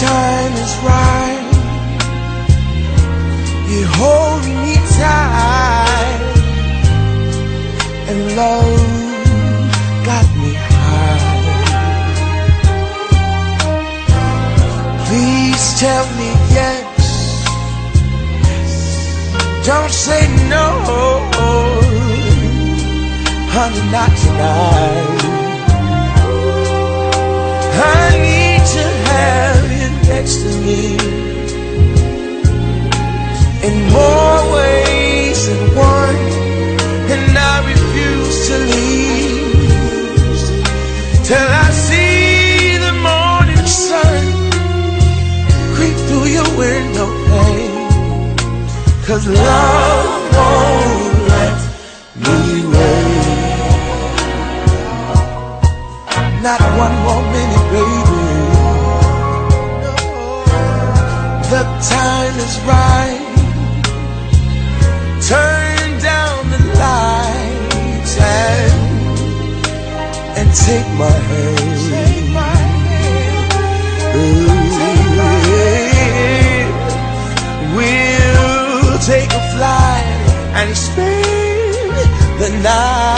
time is right, you hold me tight, and love got me high. Please tell me yes, don't say no, honey, not tonight. In more ways than one, and I refuse to leave till I see the morning sun creep through your window love won't let me wait. Not one more minute, baby. The time is right. Turn down the lights and and take my hand. Ooh, We'll take a flight and spend the night